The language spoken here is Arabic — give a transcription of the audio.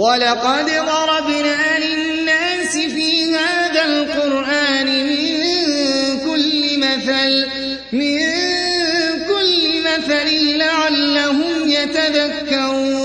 وَلَقَدْ ضَرَبْنَا لِلنَّاسِ فِي هَٰذَا الْقُرْآنِ مِن كُلِّ مَثَلٍ لَّعَلَّهُمْ يَتَذَكَّرُونَ.